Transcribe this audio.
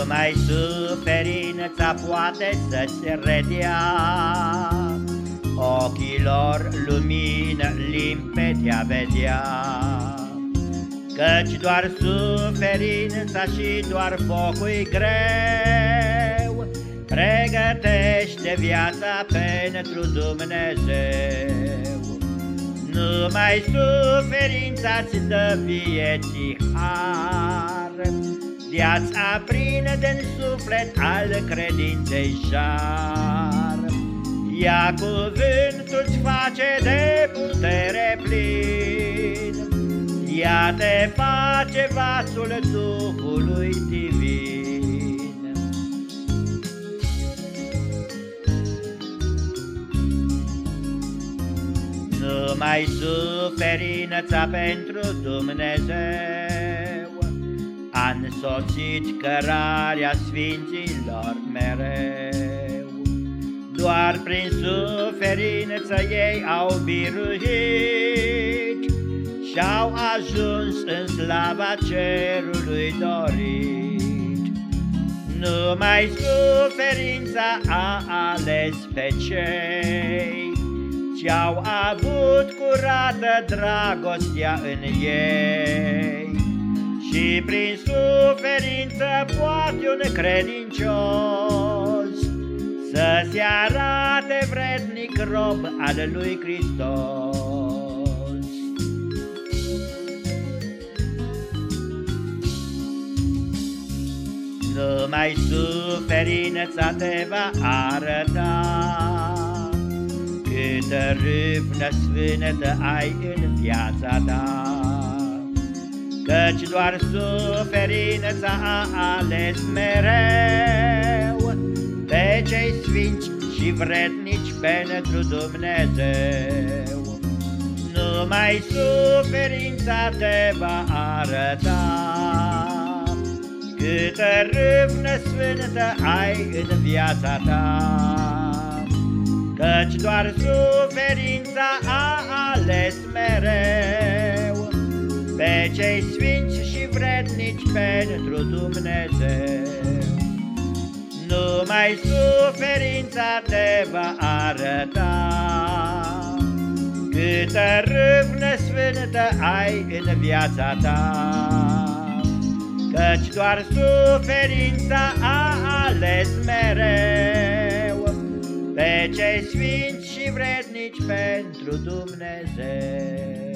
Numai suferința poate să-ți redea. Ochilor lumină limpede vedea. Căci doar suferința și doar focul greu Pregătește viața pentru Dumnezeu. Numai suferința-ți dă vieții har Viața plină de suflet al credinței șar. Ia cuvântul-ți face de putere plin. Ea te face vasul Duhului divin. Numai suferința pentru Dumnezeu A însoțit cărarea sfinților mereu. Doar prin suferință ei au biruit Și-au ajuns în slava cerului dorit. Numai suferința a ales pe cei Ce-au avut curată dragostea în ei. Și prin suferință poate un credincios Să se arate vrednic rob al lui Hristos. Numai suferința te va arăta. Câtă râvnă sfânătă ai în viața ta Căci doar suferința a ales mereu Pe cei sfinți și vrednici pentru Dumnezeu. Numai suferința te va arăta. Câtă râvnă sfântă ai în viața ta. Căci doar suferința a ales mereu Pe cei sfinți și vrednici pentru Dumnezeu. Numai suferința te va arăta. Câtă râvnă sfântă ai în viața ta. Căci doar suferința a ales mereu Pe cei sfinți și vrednici pentru Dumnezeu